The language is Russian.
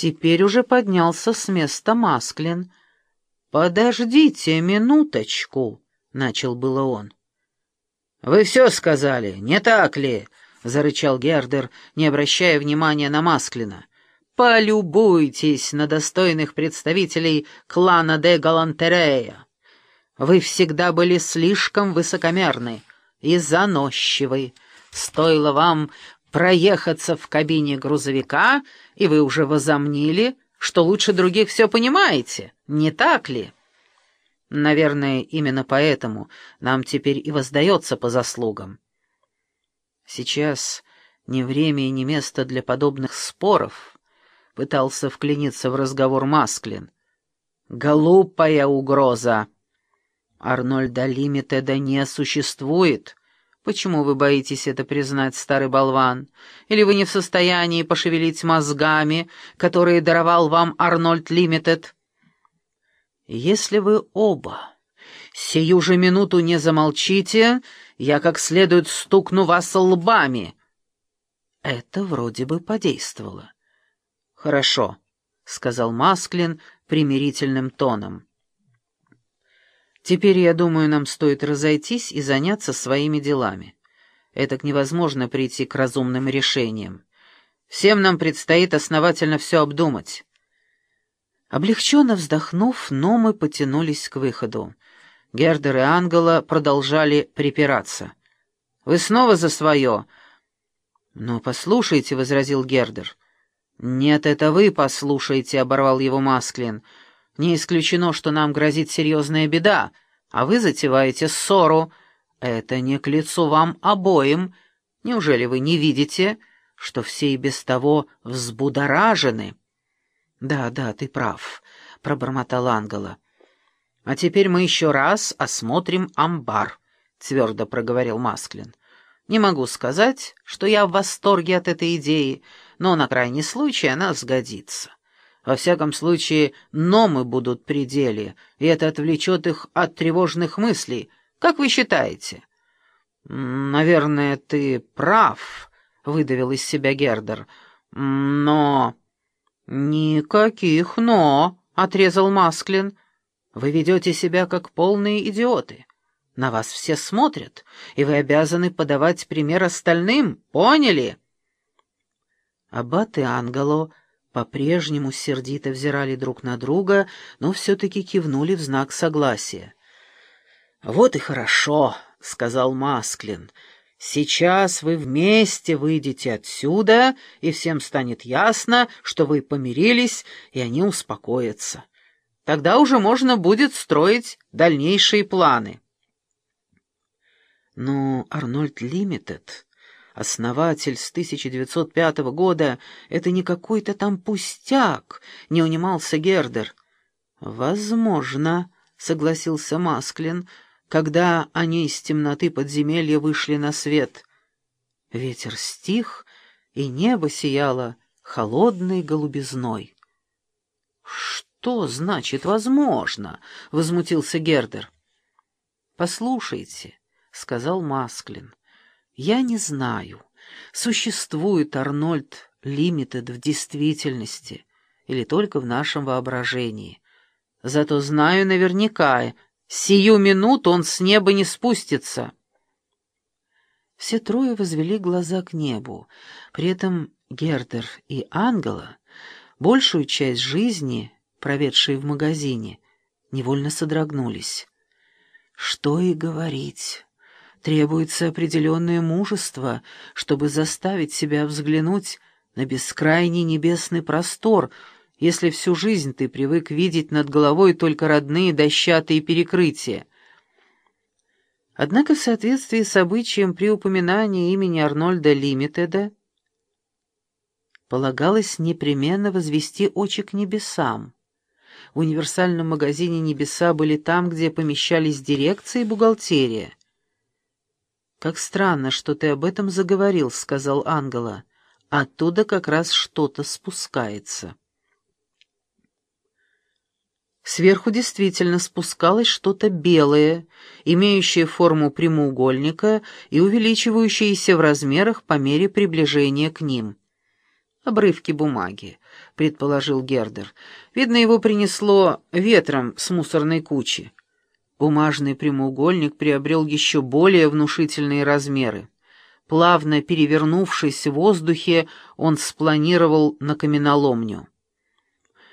Теперь уже поднялся с места Масклин. «Подождите минуточку», — начал было он. «Вы все сказали, не так ли?» — зарычал Гердер, не обращая внимания на Масклина. «Полюбуйтесь на достойных представителей клана де Галантерея. Вы всегда были слишком высокомерны и заносчивы. Стоило вам проехаться в кабине грузовика, и вы уже возомнили, что лучше других все понимаете, не так ли? Наверное, именно поэтому нам теперь и воздается по заслугам. Сейчас не время и не место для подобных споров, пытался вклиниться в разговор Масклин. Глупая угроза. Арнольда Лимитеда не существует. Почему вы боитесь это признать, старый болван? Или вы не в состоянии пошевелить мозгами, которые даровал вам Арнольд Лимитед? Если вы оба сию же минуту не замолчите, я как следует стукну вас лбами. Это вроде бы подействовало. Хорошо, — сказал Масклин примирительным тоном. Теперь, я думаю, нам стоит разойтись и заняться своими делами. Этак невозможно прийти к разумным решениям. Всем нам предстоит основательно все обдумать. Облегченно вздохнув, но мы потянулись к выходу. Гердер и Ангела продолжали припираться. «Вы снова за свое?» «Ну, послушайте», — возразил Гердер. «Нет, это вы послушайте», — оборвал его Масклин. Не исключено, что нам грозит серьезная беда, а вы затеваете ссору. Это не к лицу вам обоим. Неужели вы не видите, что все и без того взбудоражены?» «Да, да, ты прав», — пробормотал Ангела. «А теперь мы еще раз осмотрим амбар», — твердо проговорил Масклин. «Не могу сказать, что я в восторге от этой идеи, но на крайний случай она сгодится». Во всяком случае, номы будут при деле, и это отвлечет их от тревожных мыслей. Как вы считаете?» «Наверное, ты прав», — выдавил из себя Гердер. «Но...» «Никаких «но», — отрезал Масклин. «Вы ведете себя как полные идиоты. На вас все смотрят, и вы обязаны подавать пример остальным, поняли?» Аббат и Ангело по-прежнему сердито взирали друг на друга, но все-таки кивнули в знак согласия. «Вот и хорошо», — сказал Масклин. «Сейчас вы вместе выйдете отсюда, и всем станет ясно, что вы помирились, и они успокоятся. Тогда уже можно будет строить дальнейшие планы». Но Арнольд Лимитед Основатель с 1905 года — это не какой-то там пустяк, — не унимался Гердер. «Возможно», — согласился Масклин, когда они из темноты подземелья вышли на свет. Ветер стих, и небо сияло холодной голубизной. «Что значит «возможно»?» — возмутился Гердер. «Послушайте», — сказал Масклин. Я не знаю, существует Арнольд Лимитед в действительности или только в нашем воображении. Зато знаю наверняка, сию минуту он с неба не спустится. Все трое возвели глаза к небу. При этом Гердер и Ангела, большую часть жизни, проведшие в магазине, невольно содрогнулись. Что и говорить. Требуется определенное мужество, чтобы заставить себя взглянуть на бескрайний небесный простор, если всю жизнь ты привык видеть над головой только родные дощатые перекрытия. Однако в соответствии с обычаем при упоминании имени Арнольда Лимитеда полагалось непременно возвести очи к небесам. В универсальном магазине «Небеса» были там, где помещались дирекция и бухгалтерия. «Как странно, что ты об этом заговорил», — сказал Ангела. «Оттуда как раз что-то спускается». Сверху действительно спускалось что-то белое, имеющее форму прямоугольника и увеличивающееся в размерах по мере приближения к ним. Обрывки бумаги, предположил Гердер. «Видно, его принесло ветром с мусорной кучи». Бумажный прямоугольник приобрел еще более внушительные размеры. Плавно перевернувшись в воздухе, он спланировал на каменоломню.